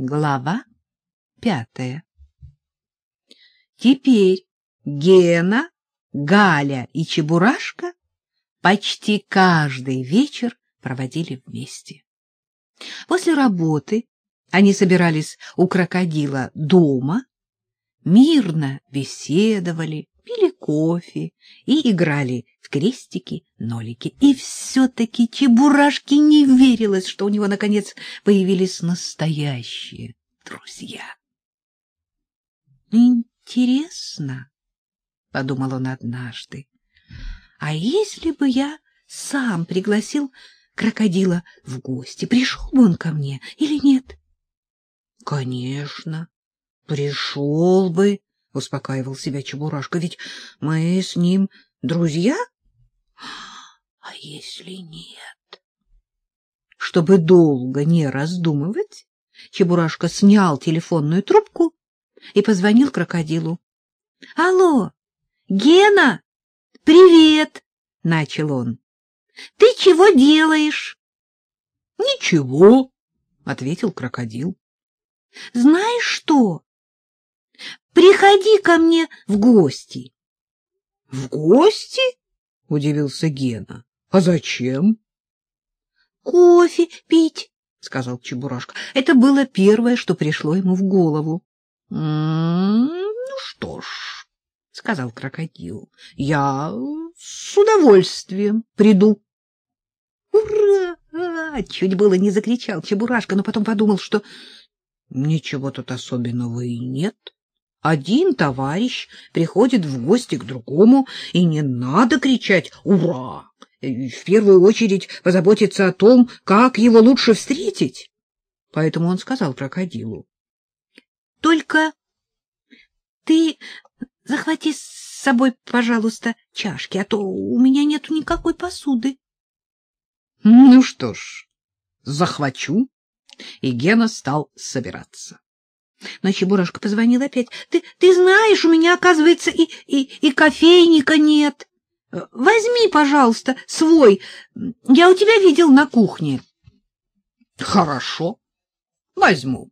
Глава пятая Теперь Гена, Галя и Чебурашка почти каждый вечер проводили вместе. После работы они собирались у крокодила дома, мирно беседовали, пили кофе и играли в крестики-нолики. И все-таки Чебурашке не верилось, что у него, наконец, появились настоящие друзья. «Интересно», — подумал он однажды, — «а если бы я сам пригласил крокодила в гости, пришел бы он ко мне или нет?» «Конечно, пришел бы», — успокаивал себя Чебурашка, — ведь мы с ним друзья. А если нет? Чтобы долго не раздумывать, Чебурашка снял телефонную трубку и позвонил крокодилу. — Алло, Гена, привет! — начал он. — Ты чего делаешь? — Ничего, — ответил крокодил. — Знаешь что? Приходи ко мне в гости. — В гости? — удивился Гена. — А зачем? — Кофе пить, — сказал Чебурашка. Это было первое, что пришло ему в голову. — Ну что ж, — сказал крокодил, — я с удовольствием приду. — Ура! Чуть было не закричал Чебурашка, но потом подумал, что ничего тут особенного и нет. Один товарищ приходит в гости к другому, и не надо кричать «Ура!» в первую очередь позаботиться о том, как его лучше встретить. Поэтому он сказал крокодилу. — Только ты захвати с собой, пожалуйста, чашки, а то у меня нету никакой посуды. — Ну что ж, захвачу. И Гена стал собираться. Но Чебурашка позвонил опять. — Ты ты знаешь, у меня, оказывается, и, и, и кофейника нет. — Возьми, пожалуйста, свой. Я у тебя видел на кухне. — Хорошо, возьму.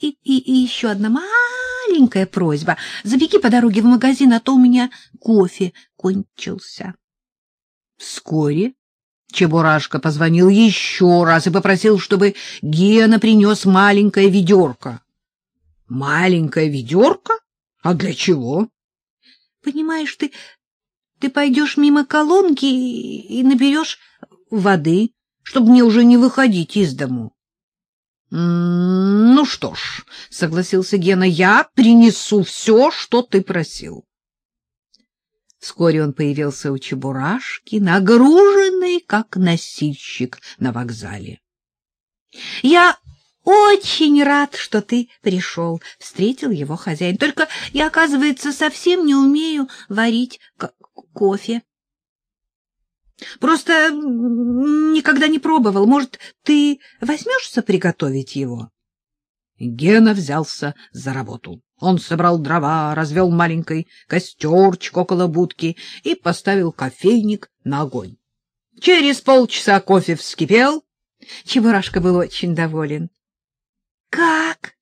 И, и, и еще одна маленькая просьба. Забеги по дороге в магазин, а то у меня кофе кончился. Вскоре Чебурашка позвонил еще раз и попросил, чтобы Гена принес маленькое ведерко. — Маленькое ведерко? А для чего? — Понимаешь, ты ты пойдешь мимо колонки и наберешь воды, чтобы мне уже не выходить из дому. — Ну что ж, — согласился Гена, — я принесу все, что ты просил. Вскоре он появился у Чебурашки, нагруженный, как носильщик на вокзале. — Я очень рад, что ты пришел, — встретил его хозяин. — Только я, оказывается, совсем не умею варить кофе. Просто никогда не пробовал. Может, ты возьмешься приготовить его? Гена взялся за работу. Он собрал дрова, развел маленький костерчик около будки и поставил кофейник на огонь. Через полчаса кофе вскипел. Чебурашка был очень доволен. — Как?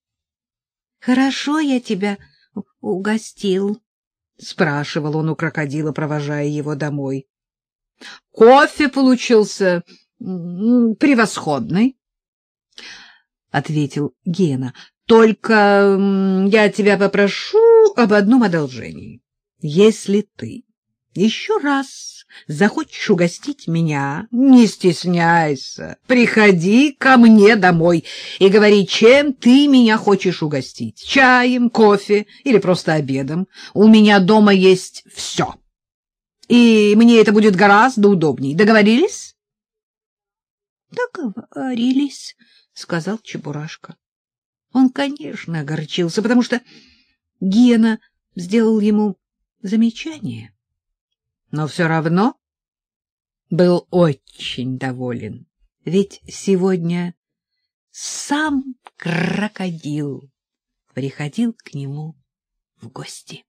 Хорошо я тебя угостил. — спрашивал он у крокодила, провожая его домой. — Кофе получился превосходный, — ответил Гена. — Только я тебя попрошу об одном одолжении. Если ты еще раз захочешь угостить меня, не стесняйся, приходи ко мне домой и говори, чем ты меня хочешь угостить, чаем, кофе или просто обедом. У меня дома есть все, и мне это будет гораздо удобней. Договорились? — Договорились, — сказал Чебурашка. Он, конечно, огорчился, потому что Гена сделал ему замечание но все равно был очень доволен, ведь сегодня сам крокодил приходил к нему в гости.